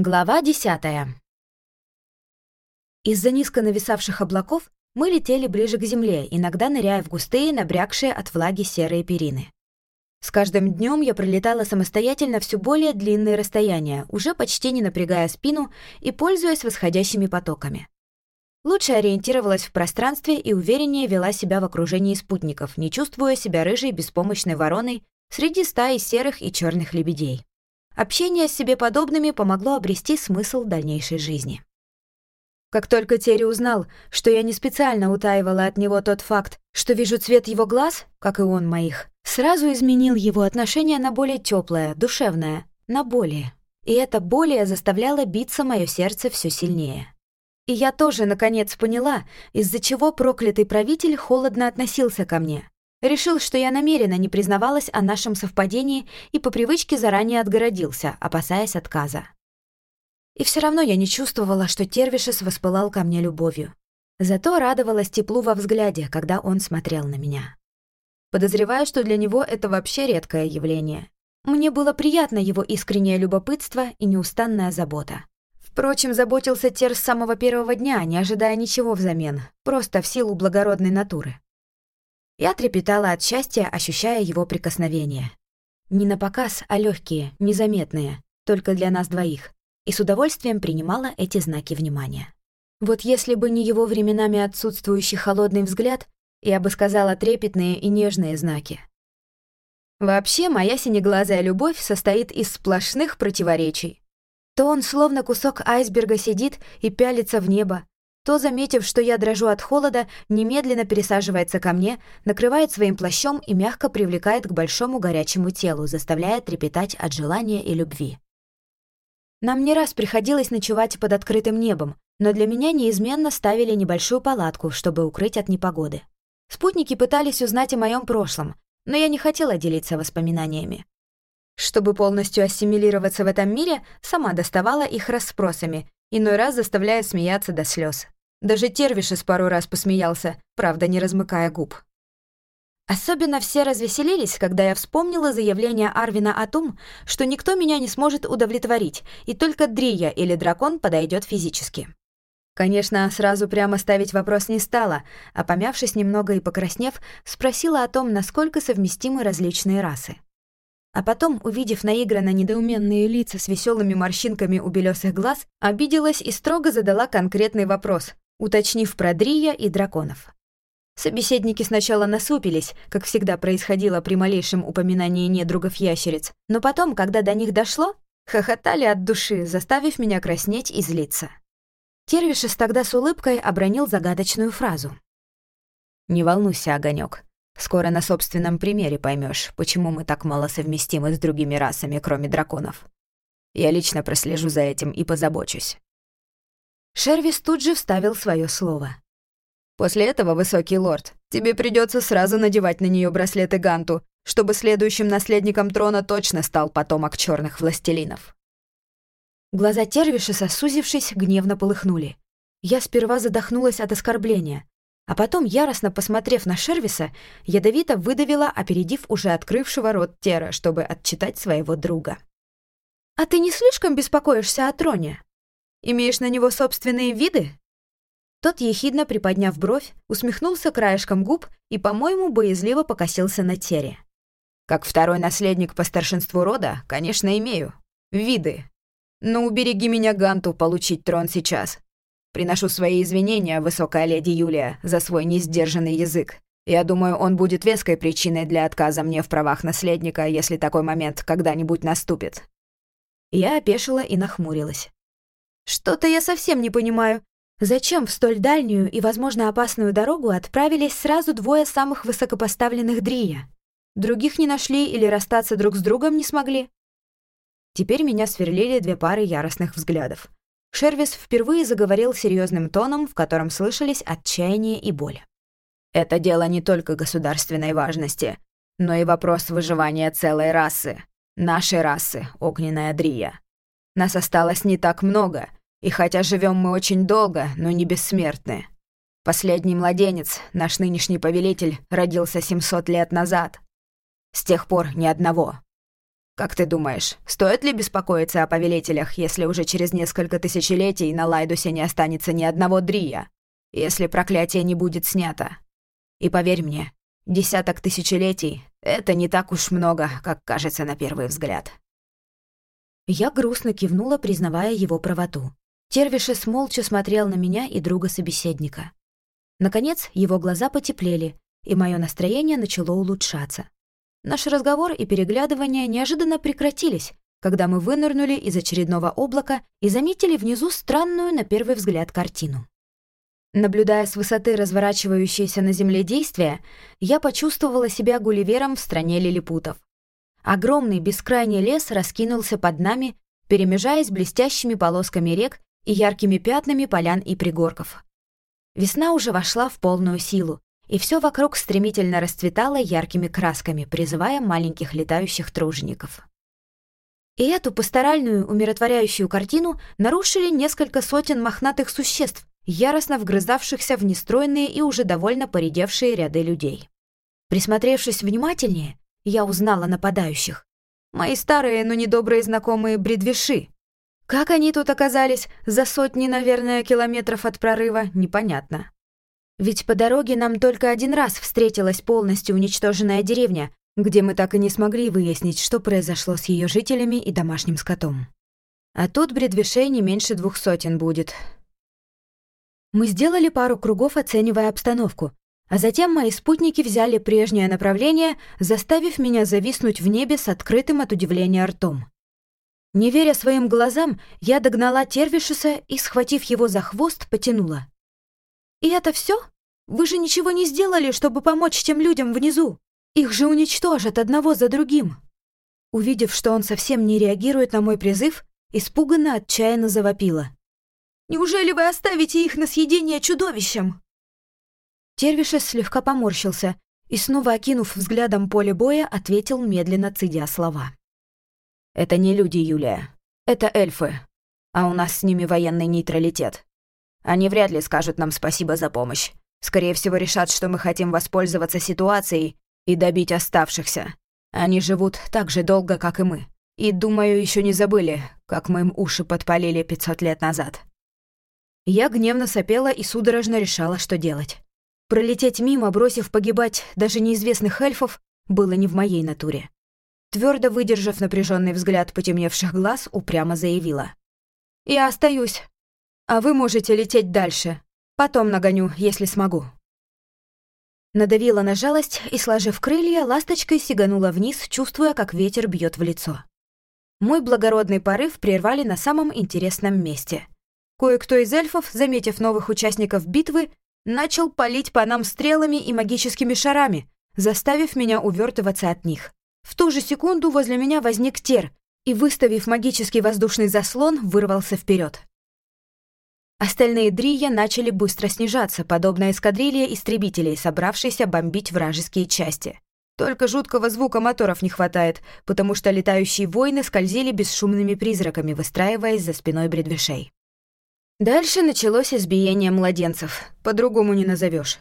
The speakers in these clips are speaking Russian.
Глава десятая. Из-за низко нависавших облаков мы летели ближе к земле, иногда ныряя в густые, набрякшие от влаги серые перины. С каждым днем я пролетала самостоятельно все более длинные расстояния, уже почти не напрягая спину и пользуясь восходящими потоками. Лучше ориентировалась в пространстве и увереннее вела себя в окружении спутников, не чувствуя себя рыжей беспомощной вороной среди стаи серых и черных лебедей. Общение с себе подобными помогло обрести смысл дальнейшей жизни. Как только Терри узнал, что я не специально утаивала от него тот факт, что вижу цвет его глаз, как и он моих, сразу изменил его отношение на более теплое, душевное, на более. И это более заставляло биться мое сердце все сильнее. И я тоже, наконец, поняла, из-за чего проклятый правитель холодно относился ко мне. Решил, что я намеренно не признавалась о нашем совпадении и по привычке заранее отгородился, опасаясь отказа. И все равно я не чувствовала, что Тервишес воспылал ко мне любовью. Зато радовалась теплу во взгляде, когда он смотрел на меня. Подозреваю, что для него это вообще редкое явление. Мне было приятно его искреннее любопытство и неустанная забота. Впрочем, заботился Тер с самого первого дня, не ожидая ничего взамен, просто в силу благородной натуры. Я трепетала от счастья, ощущая его прикосновение. Не на показ, а легкие, незаметные, только для нас двоих, и с удовольствием принимала эти знаки внимания. Вот если бы не его временами отсутствующий холодный взгляд, я бы сказала трепетные и нежные знаки. Вообще, моя синеглазая любовь состоит из сплошных противоречий. То он словно кусок айсберга сидит и пялится в небо, то, заметив, что я дрожу от холода, немедленно пересаживается ко мне, накрывает своим плащом и мягко привлекает к большому горячему телу, заставляя трепетать от желания и любви. Нам не раз приходилось ночевать под открытым небом, но для меня неизменно ставили небольшую палатку, чтобы укрыть от непогоды. Спутники пытались узнать о моем прошлом, но я не хотела делиться воспоминаниями. Чтобы полностью ассимилироваться в этом мире, сама доставала их расспросами, иной раз заставляя смеяться до слез. Даже Тервишес пару раз посмеялся, правда, не размыкая губ. Особенно все развеселились, когда я вспомнила заявление Арвина о том, что никто меня не сможет удовлетворить, и только Дрия или дракон подойдет физически. Конечно, сразу прямо ставить вопрос не стала, а помявшись немного и покраснев, спросила о том, насколько совместимы различные расы. А потом, увидев наигранно недоуменные лица с веселыми морщинками у белесых глаз, обиделась и строго задала конкретный вопрос, уточнив про Дрия и драконов. Собеседники сначала насупились, как всегда происходило при малейшем упоминании недругов ящериц, но потом, когда до них дошло, хохотали от души, заставив меня краснеть и злиться. Тервишес тогда с улыбкой обронил загадочную фразу. «Не волнуйся, огонек. Скоро на собственном примере поймешь, почему мы так мало совместимы с другими расами, кроме драконов. Я лично прослежу за этим и позабочусь. Шервис тут же вставил свое слово. «После этого, высокий лорд, тебе придется сразу надевать на нее браслеты Ганту, чтобы следующим наследником трона точно стал потомок черных властелинов». Глаза Тервиша, сосузившись, гневно полыхнули. Я сперва задохнулась от оскорбления, а потом, яростно посмотрев на Шервиса, ядовито выдавила, опередив уже открывшего рот Тера, чтобы отчитать своего друга. «А ты не слишком беспокоишься о троне?» Имеешь на него собственные виды?» Тот, ехидно приподняв бровь, усмехнулся краешком губ и, по-моему, боязливо покосился на Тере. «Как второй наследник по старшинству рода, конечно, имею. Виды. Но убереги меня, Ганту, получить трон сейчас. Приношу свои извинения, высокая леди Юлия, за свой несдержанный язык. Я думаю, он будет веской причиной для отказа мне в правах наследника, если такой момент когда-нибудь наступит». Я опешила и нахмурилась. Что-то я совсем не понимаю. Зачем в столь дальнюю и, возможно, опасную дорогу отправились сразу двое самых высокопоставленных Дрия? Других не нашли или расстаться друг с другом не смогли? Теперь меня сверлили две пары яростных взглядов. Шервис впервые заговорил серьезным тоном, в котором слышались отчаяние и боль. «Это дело не только государственной важности, но и вопрос выживания целой расы. Нашей расы, огненная Дрия. Нас осталось не так много, и хотя живем мы очень долго, но не бессмертны. Последний младенец, наш нынешний повелитель, родился 700 лет назад. С тех пор ни одного. Как ты думаешь, стоит ли беспокоиться о повелителях, если уже через несколько тысячелетий на Лайдусе не останется ни одного Дрия? Если проклятие не будет снято? И поверь мне, десяток тысячелетий — это не так уж много, как кажется на первый взгляд». Я грустно кивнула, признавая его правоту. Тервишес молча смотрел на меня и друга собеседника. Наконец, его глаза потеплели, и мое настроение начало улучшаться. Наш разговор и переглядывание неожиданно прекратились, когда мы вынырнули из очередного облака и заметили внизу странную, на первый взгляд, картину. Наблюдая с высоты разворачивающееся на земле действия, я почувствовала себя гулливером в стране лилипутов. Огромный бескрайний лес раскинулся под нами, перемежаясь блестящими полосками рек и яркими пятнами полян и пригорков. Весна уже вошла в полную силу, и все вокруг стремительно расцветало яркими красками, призывая маленьких летающих тружеников. И эту пасторальную, умиротворяющую картину нарушили несколько сотен мохнатых существ, яростно вгрызавшихся в нестройные и уже довольно поредевшие ряды людей. Присмотревшись внимательнее, я узнала нападающих. Мои старые, но недобрые знакомые бредвиши. Как они тут оказались, за сотни, наверное, километров от прорыва, непонятно. Ведь по дороге нам только один раз встретилась полностью уничтоженная деревня, где мы так и не смогли выяснить, что произошло с ее жителями и домашним скотом. А тут бредвишей не меньше двух сотен будет. Мы сделали пару кругов, оценивая обстановку, а затем мои спутники взяли прежнее направление, заставив меня зависнуть в небе с открытым от удивления ртом. Не веря своим глазам, я догнала Тервишеса и, схватив его за хвост, потянула. «И это все? Вы же ничего не сделали, чтобы помочь тем людям внизу? Их же уничтожат одного за другим!» Увидев, что он совсем не реагирует на мой призыв, испуганно отчаянно завопила. «Неужели вы оставите их на съедение чудовищам?» Тервишес слегка поморщился и, снова окинув взглядом поле боя, ответил, медленно цедя слова. Это не люди, Юлия. Это эльфы. А у нас с ними военный нейтралитет. Они вряд ли скажут нам спасибо за помощь. Скорее всего, решат, что мы хотим воспользоваться ситуацией и добить оставшихся. Они живут так же долго, как и мы. И, думаю, еще не забыли, как мы им уши подпалили 500 лет назад. Я гневно сопела и судорожно решала, что делать. Пролететь мимо, бросив погибать даже неизвестных эльфов, было не в моей натуре. Твердо выдержав напряженный взгляд потемневших глаз, упрямо заявила. «Я остаюсь. А вы можете лететь дальше. Потом нагоню, если смогу». Надавила на жалость и, сложив крылья, ласточкой сиганула вниз, чувствуя, как ветер бьет в лицо. Мой благородный порыв прервали на самом интересном месте. Кое-кто из эльфов, заметив новых участников битвы, начал палить по нам стрелами и магическими шарами, заставив меня увертываться от них. В ту же секунду возле меня возник Тер и, выставив магический воздушный заслон, вырвался вперед. Остальные дрия начали быстро снижаться, подобно эскадрилье истребителей, собравшейся бомбить вражеские части. Только жуткого звука моторов не хватает, потому что летающие воины скользили бесшумными призраками, выстраиваясь за спиной бредвишей. Дальше началось избиение младенцев, по-другому не назовешь.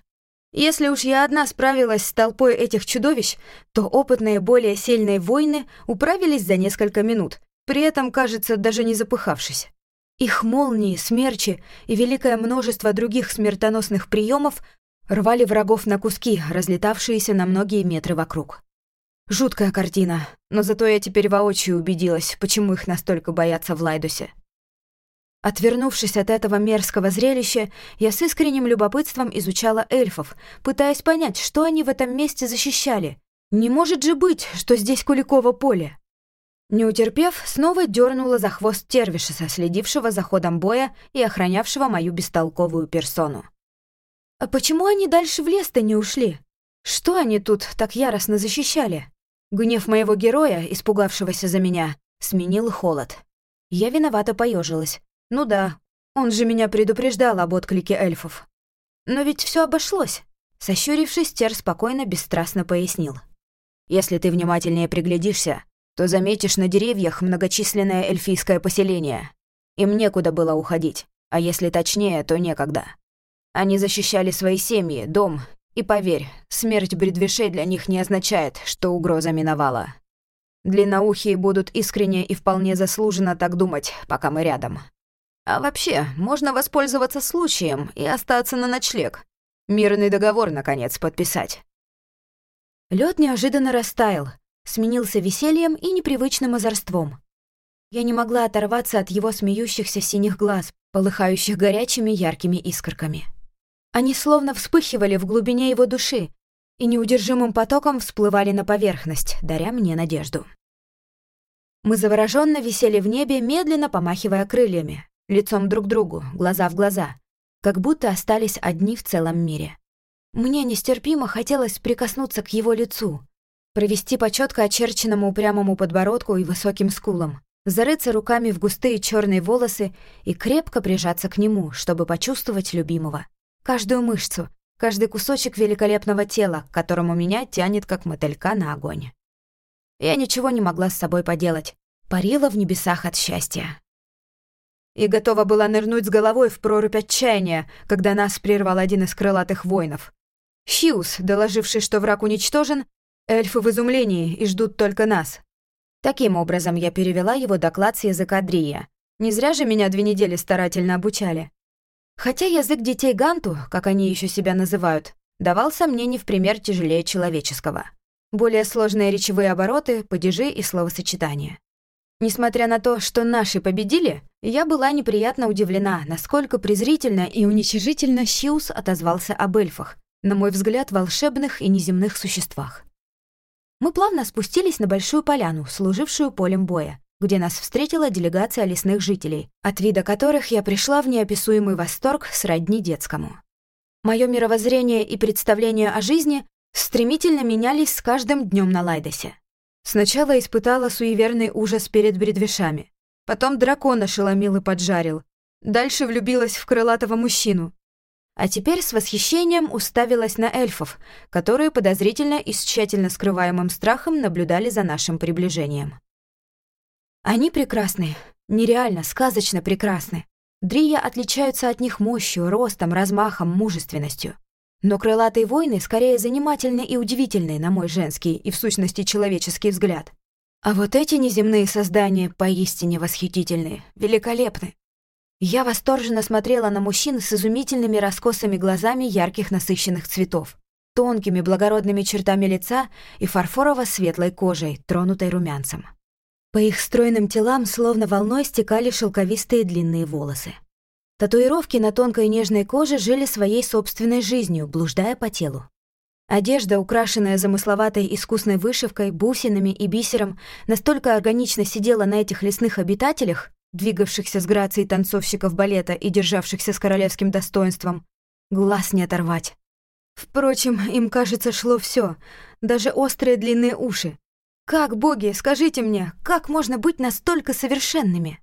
Если уж я одна справилась с толпой этих чудовищ, то опытные, более сильные воины управились за несколько минут, при этом, кажется, даже не запыхавшись. Их молнии, смерчи и великое множество других смертоносных приемов рвали врагов на куски, разлетавшиеся на многие метры вокруг. Жуткая картина, но зато я теперь воочию убедилась, почему их настолько боятся в Лайдусе. Отвернувшись от этого мерзкого зрелища, я с искренним любопытством изучала эльфов, пытаясь понять, что они в этом месте защищали. Не может же быть, что здесь Куликово поле. Не утерпев, снова дернула за хвост Тервишеса, следившего за ходом боя и охранявшего мою бестолковую персону. А почему они дальше в лес-то не ушли? Что они тут так яростно защищали? Гнев моего героя, испугавшегося за меня, сменил холод. Я виновато поежилась. Ну да, он же меня предупреждал об отклике эльфов. Но ведь все обошлось. Сощурившись, Тер спокойно, бесстрастно пояснил. Если ты внимательнее приглядишься, то заметишь на деревьях многочисленное эльфийское поселение. Им некуда было уходить, а если точнее, то некогда. Они защищали свои семьи, дом, и поверь, смерть бредвишей для них не означает, что угроза миновала. Длинноухие будут искренне и вполне заслуженно так думать, пока мы рядом. А вообще, можно воспользоваться случаем и остаться на ночлег. Мирный договор, наконец, подписать. Лед неожиданно растаял, сменился весельем и непривычным озорством. Я не могла оторваться от его смеющихся синих глаз, полыхающих горячими яркими искорками. Они словно вспыхивали в глубине его души и неудержимым потоком всплывали на поверхность, даря мне надежду. Мы завороженно висели в небе, медленно помахивая крыльями, лицом друг к другу, глаза в глаза, как будто остались одни в целом мире. Мне нестерпимо хотелось прикоснуться к его лицу, провести по четко очерченному упрямому подбородку и высоким скулам, зарыться руками в густые черные волосы и крепко прижаться к нему, чтобы почувствовать любимого. Каждую мышцу, каждый кусочек великолепного тела, к которому меня тянет как мотылька на огонь. Я ничего не могла с собой поделать, парила в небесах от счастья. И готова была нырнуть с головой в прорубь отчаяния, когда нас прервал один из крылатых воинов. Хьюз, доложивший, что враг уничтожен, эльфы в изумлении и ждут только нас. Таким образом, я перевела его доклад с языка Дрия. Не зря же меня две недели старательно обучали. Хотя язык детей Ганту, как они еще себя называют, давался мне не в пример тяжелее человеческого. Более сложные речевые обороты, падежи и словосочетания. Несмотря на то, что наши победили, я была неприятно удивлена, насколько презрительно и уничижительно Щиус отозвался об эльфах, на мой взгляд, волшебных и неземных существах. Мы плавно спустились на большую поляну, служившую полем боя, где нас встретила делегация лесных жителей, от вида которых я пришла в неописуемый восторг сродни детскому. Мое мировоззрение и представление о жизни стремительно менялись с каждым днем на Лайдосе. Сначала испытала суеверный ужас перед бредвешами, потом дракона шеломил и поджарил, дальше влюбилась в крылатого мужчину, а теперь с восхищением уставилась на эльфов, которые подозрительно и с тщательно скрываемым страхом наблюдали за нашим приближением. Они прекрасны, нереально, сказочно прекрасны. Дрия отличаются от них мощью, ростом, размахом, мужественностью. Но крылатые войны скорее занимательны и удивительны, на мой женский и в сущности человеческий взгляд. А вот эти неземные создания поистине восхитительны, великолепны. Я восторженно смотрела на мужчин с изумительными раскосыми глазами ярких насыщенных цветов, тонкими благородными чертами лица и фарфорово-светлой кожей, тронутой румянцем. По их стройным телам словно волной стекали шелковистые длинные волосы. Татуировки на тонкой нежной коже жили своей собственной жизнью, блуждая по телу. Одежда, украшенная замысловатой искусной вышивкой, бусинами и бисером, настолько органично сидела на этих лесных обитателях, двигавшихся с грацией танцовщиков балета и державшихся с королевским достоинством. Глаз не оторвать. Впрочем, им, кажется, шло все, даже острые длинные уши. Как, боги, скажите мне, как можно быть настолько совершенными?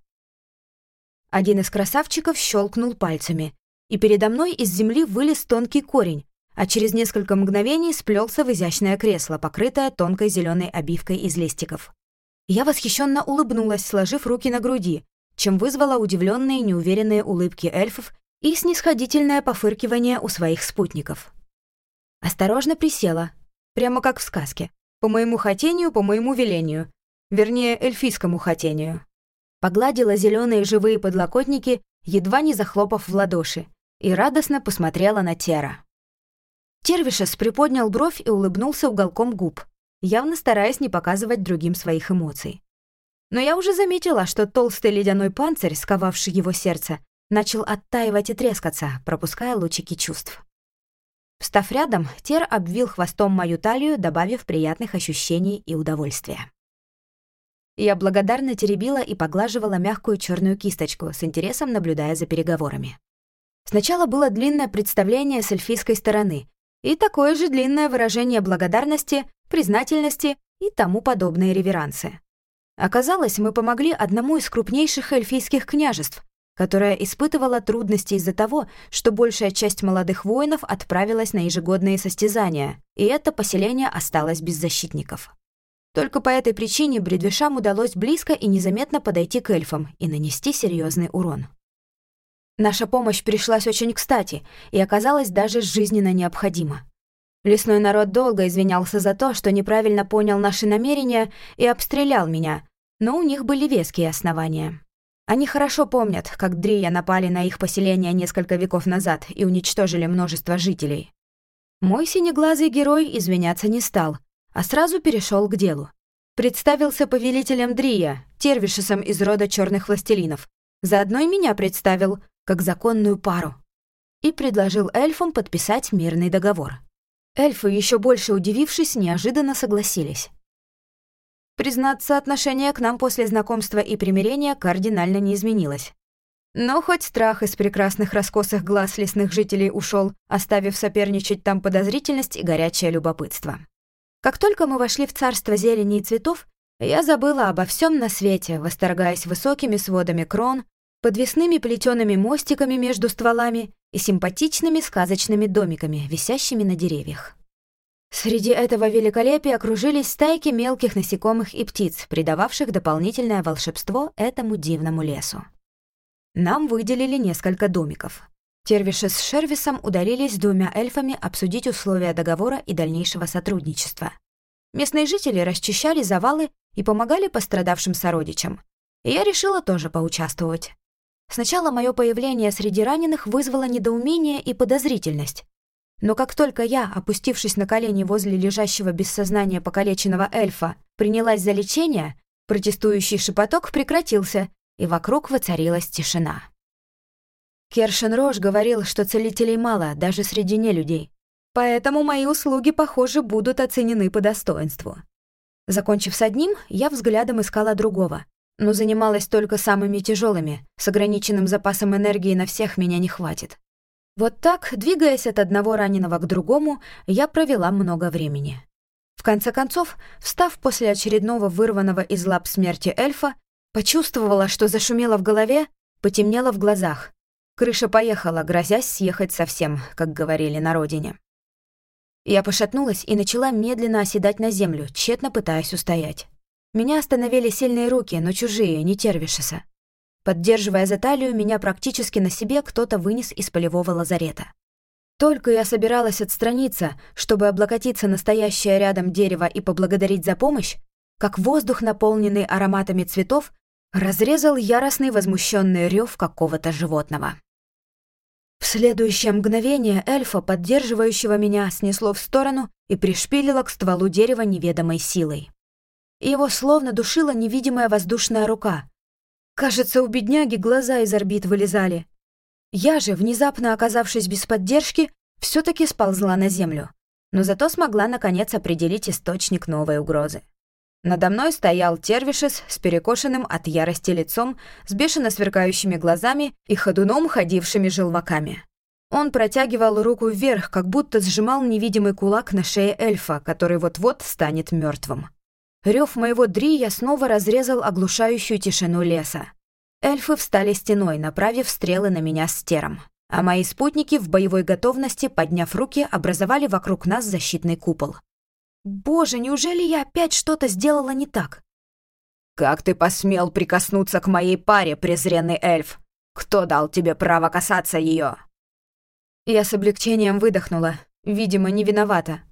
Один из красавчиков щелкнул пальцами, и передо мной из земли вылез тонкий корень, а через несколько мгновений сплелся в изящное кресло, покрытое тонкой зеленой обивкой из листиков. Я восхищенно улыбнулась, сложив руки на груди, чем вызвала удивленные неуверенные улыбки эльфов и снисходительное пофыркивание у своих спутников. Осторожно присела, прямо как в сказке, по моему хотению, по моему велению, вернее, эльфийскому хотению. Погладила зеленые живые подлокотники, едва не захлопав в ладоши, и радостно посмотрела на Тера. Тервишес приподнял бровь и улыбнулся уголком губ, явно стараясь не показывать другим своих эмоций. Но я уже заметила, что толстый ледяной панцирь, сковавший его сердце, начал оттаивать и трескаться, пропуская лучики чувств. Встав рядом, Тер обвил хвостом мою талию, добавив приятных ощущений и удовольствия. Я благодарно теребила и поглаживала мягкую черную кисточку, с интересом наблюдая за переговорами. Сначала было длинное представление с эльфийской стороны и такое же длинное выражение благодарности, признательности и тому подобные реверансы. Оказалось, мы помогли одному из крупнейших эльфийских княжеств, которое испытывало трудности из-за того, что большая часть молодых воинов отправилась на ежегодные состязания, и это поселение осталось без защитников. Только по этой причине бредвишам удалось близко и незаметно подойти к эльфам и нанести серьезный урон. Наша помощь пришлась очень кстати и оказалась даже жизненно необходима. Лесной народ долго извинялся за то, что неправильно понял наши намерения и обстрелял меня, но у них были веские основания. Они хорошо помнят, как Дрия напали на их поселение несколько веков назад и уничтожили множество жителей. Мой синеглазый герой извиняться не стал, а сразу перешел к делу. Представился повелителем Дрия, тервишесом из рода черных властелинов. Заодно и меня представил, как законную пару. И предложил эльфам подписать мирный договор. Эльфы, еще больше удивившись, неожиданно согласились. Признаться, отношение к нам после знакомства и примирения кардинально не изменилось. Но хоть страх из прекрасных раскосых глаз лесных жителей ушел, оставив соперничать там подозрительность и горячее любопытство. Как только мы вошли в царство зелени и цветов, я забыла обо всем на свете, восторгаясь высокими сводами крон, подвесными плетеными мостиками между стволами и симпатичными сказочными домиками, висящими на деревьях. Среди этого великолепия окружились стайки мелких насекомых и птиц, придававших дополнительное волшебство этому дивному лесу. Нам выделили несколько домиков. Тервиши с Шервисом удалились с двумя эльфами обсудить условия договора и дальнейшего сотрудничества. Местные жители расчищали завалы и помогали пострадавшим сородичам. И я решила тоже поучаствовать. Сначала мое появление среди раненых вызвало недоумение и подозрительность. Но как только я, опустившись на колени возле лежащего без сознания покалеченного эльфа, принялась за лечение, протестующий шепоток прекратился, и вокруг воцарилась тишина. Кершен Рош говорил, что целителей мало, даже среди нелюдей. Поэтому мои услуги, похоже, будут оценены по достоинству. Закончив с одним, я взглядом искала другого но занималась только самыми тяжелыми. С ограниченным запасом энергии на всех меня не хватит. Вот так, двигаясь от одного раненого к другому, я провела много времени. В конце концов, встав после очередного вырванного из лап смерти эльфа, почувствовала, что зашумело в голове, потемнело в глазах. Крыша поехала, грозясь съехать совсем, как говорили на родине. Я пошатнулась и начала медленно оседать на землю, тщетно пытаясь устоять. Меня остановили сильные руки, но чужие, не Тервишеса. Поддерживая за талию, меня практически на себе кто-то вынес из полевого лазарета. Только я собиралась отстраниться, чтобы облокотиться на стоящее рядом дерево и поблагодарить за помощь, как воздух, наполненный ароматами цветов, разрезал яростный возмущенный рев какого-то животного. В следующее мгновение эльфа, поддерживающего меня, снесло в сторону и пришпилило к стволу дерева неведомой силой его словно душила невидимая воздушная рука. Кажется, у бедняги глаза из орбит вылезали. Я же, внезапно оказавшись без поддержки, все таки сползла на землю, но зато смогла наконец определить источник новой угрозы. Надо мной стоял Тервишес с перекошенным от ярости лицом, с бешено сверкающими глазами и ходуном ходившими желваками. Он протягивал руку вверх, как будто сжимал невидимый кулак на шее эльфа, который вот-вот станет мертвым. Рев моего дрия снова разрезал оглушающую тишину леса. Эльфы встали стеной, направив стрелы на меня с тером. А мои спутники в боевой готовности, подняв руки, образовали вокруг нас защитный купол. Боже, неужели я опять что-то сделала не так? «Как ты посмел прикоснуться к моей паре, презренный эльф? Кто дал тебе право касаться ее? Я с облегчением выдохнула. Видимо, не виновата.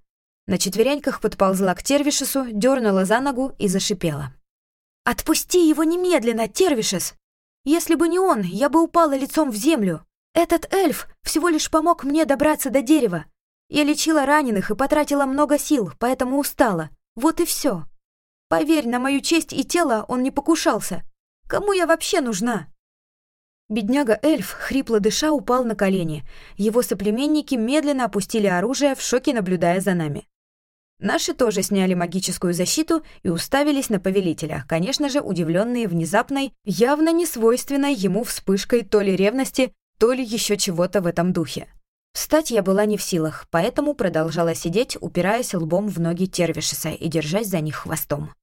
На четвереньках подползла к Тервишесу, дернула за ногу и зашипела. «Отпусти его немедленно, Тервишес! Если бы не он, я бы упала лицом в землю. Этот эльф всего лишь помог мне добраться до дерева. Я лечила раненых и потратила много сил, поэтому устала. Вот и все. Поверь, на мою честь и тело он не покушался. Кому я вообще нужна?» Бедняга-эльф, хрипло дыша, упал на колени. Его соплеменники медленно опустили оружие, в шоке наблюдая за нами. Наши тоже сняли магическую защиту и уставились на повелителя, конечно же, удивленные внезапной, явно не свойственной ему вспышкой то ли ревности, то ли еще чего-то в этом духе. Встать я была не в силах, поэтому продолжала сидеть, упираясь лбом в ноги Тервишеса и держась за них хвостом.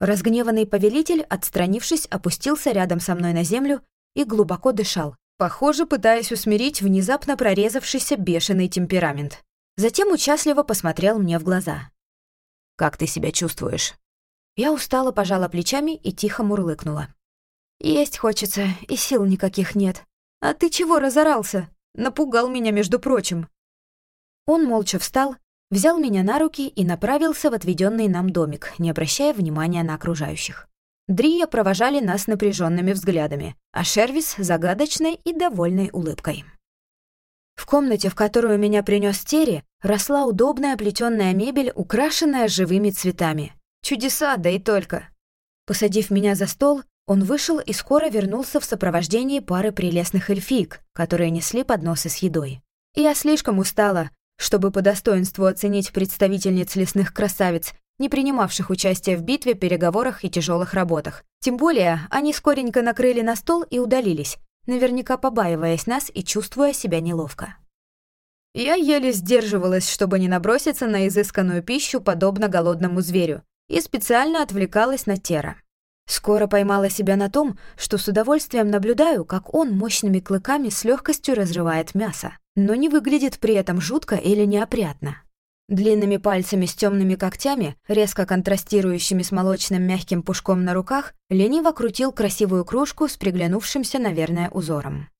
Разгневанный повелитель, отстранившись, опустился рядом со мной на землю и глубоко дышал, похоже, пытаясь усмирить внезапно прорезавшийся бешеный темперамент. Затем участливо посмотрел мне в глаза. «Как ты себя чувствуешь?» Я устало пожала плечами и тихо мурлыкнула. «Есть хочется, и сил никаких нет. А ты чего разорался? Напугал меня, между прочим». Он молча встал, взял меня на руки и направился в отведенный нам домик, не обращая внимания на окружающих. Дрия провожали нас напряженными взглядами, а Шервис — загадочной и довольной улыбкой. В комнате, в которую меня принес Терри, росла удобная плетённая мебель, украшенная живыми цветами. Чудеса, да и только. Посадив меня за стол, он вышел и скоро вернулся в сопровождении пары прелестных эльфиек, которые несли подносы с едой. Я слишком устала, чтобы по достоинству оценить представительниц лесных красавиц, не принимавших участия в битве, переговорах и тяжелых работах. Тем более, они скоренько накрыли на стол и удалились, наверняка побаиваясь нас и чувствуя себя неловко. Я еле сдерживалась, чтобы не наброситься на изысканную пищу, подобно голодному зверю, и специально отвлекалась на Тера. Скоро поймала себя на том, что с удовольствием наблюдаю, как он мощными клыками с легкостью разрывает мясо, но не выглядит при этом жутко или неопрятно. Длинными пальцами с темными когтями, резко контрастирующими с молочным мягким пушком на руках, лениво крутил красивую кружку с приглянувшимся, наверное, узором.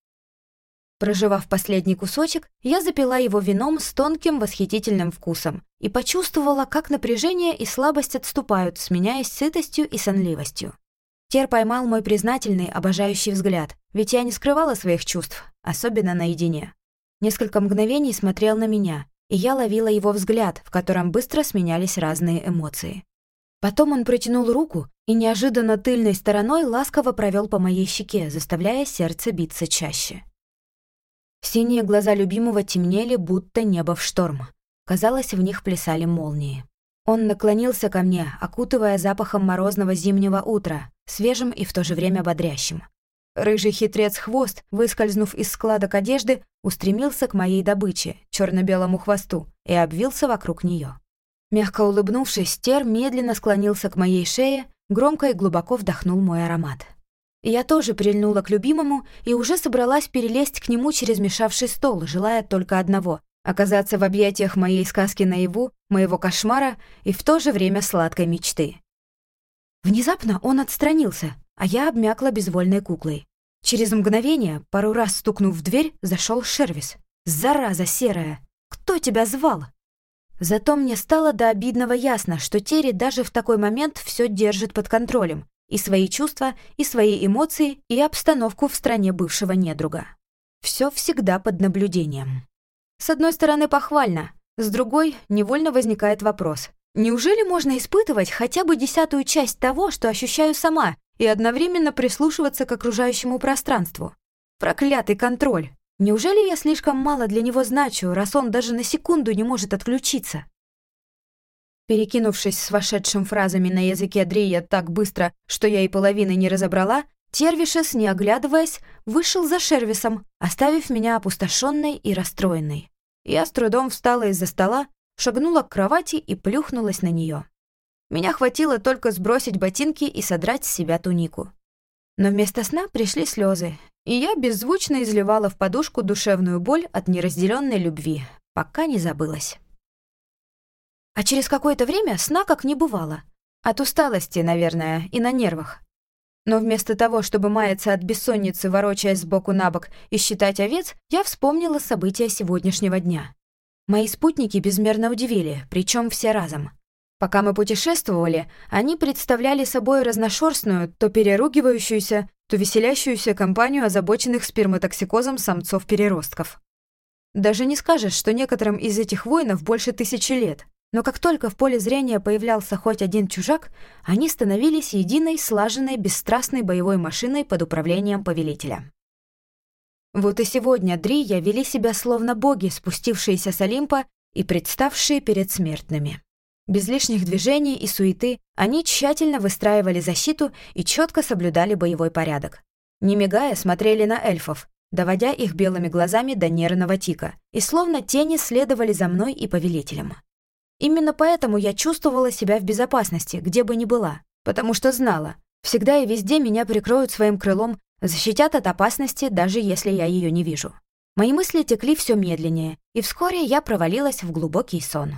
Проживав последний кусочек, я запила его вином с тонким восхитительным вкусом и почувствовала, как напряжение и слабость отступают, сменяясь сытостью и сонливостью. Тер поймал мой признательный, обожающий взгляд, ведь я не скрывала своих чувств, особенно наедине. Несколько мгновений смотрел на меня, и я ловила его взгляд, в котором быстро сменялись разные эмоции. Потом он протянул руку и неожиданно тыльной стороной ласково провел по моей щеке, заставляя сердце биться чаще. Синие глаза любимого темнели, будто небо в шторм. Казалось, в них плясали молнии. Он наклонился ко мне, окутывая запахом морозного зимнего утра, свежим и в то же время бодрящим. Рыжий хитрец-хвост, выскользнув из складок одежды, устремился к моей добыче, черно белому хвосту, и обвился вокруг нее. Мягко улыбнувшись, Тер медленно склонился к моей шее, громко и глубоко вдохнул мой аромат. Я тоже прильнула к любимому и уже собралась перелезть к нему через мешавший стол, желая только одного — оказаться в объятиях моей сказки наяву, моего кошмара и в то же время сладкой мечты. Внезапно он отстранился, а я обмякла безвольной куклой. Через мгновение, пару раз стукнув в дверь, зашел Шервис. «Зараза серая! Кто тебя звал?» Зато мне стало до обидного ясно, что Терри даже в такой момент все держит под контролем. И свои чувства, и свои эмоции, и обстановку в стране бывшего недруга. Все всегда под наблюдением. С одной стороны, похвально, с другой, невольно возникает вопрос. Неужели можно испытывать хотя бы десятую часть того, что ощущаю сама, и одновременно прислушиваться к окружающему пространству. Проклятый контроль! Неужели я слишком мало для него значу, раз он даже на секунду не может отключиться? Перекинувшись с вошедшим фразами на языке Дрия так быстро, что я и половины не разобрала, Тервишес, не оглядываясь, вышел за Шервисом, оставив меня опустошенной и расстроенной. Я с трудом встала из-за стола, шагнула к кровати и плюхнулась на нее. Меня хватило только сбросить ботинки и содрать с себя тунику. Но вместо сна пришли слезы, и я беззвучно изливала в подушку душевную боль от неразделенной любви, пока не забылась. А через какое-то время сна как не бывало. От усталости, наверное, и на нервах. Но вместо того, чтобы маяться от бессонницы, ворочаясь сбоку на бок и считать овец, я вспомнила события сегодняшнего дня. Мои спутники безмерно удивили, причем все разом. Пока мы путешествовали, они представляли собой разношерстную, то переругивающуюся, то веселящуюся компанию озабоченных сперматоксикозом самцов-переростков. Даже не скажешь, что некоторым из этих воинов больше тысячи лет. Но как только в поле зрения появлялся хоть один чужак, они становились единой, слаженной, бесстрастной боевой машиной под управлением повелителя. Вот и сегодня Дрия вели себя словно боги, спустившиеся с Олимпа и представшие перед смертными. Без лишних движений и суеты они тщательно выстраивали защиту и четко соблюдали боевой порядок. Не мигая, смотрели на эльфов, доводя их белыми глазами до нервного тика, и словно тени следовали за мной и повелителем. Именно поэтому я чувствовала себя в безопасности, где бы ни была, потому что знала, всегда и везде меня прикроют своим крылом, защитят от опасности, даже если я ее не вижу. Мои мысли текли все медленнее, и вскоре я провалилась в глубокий сон.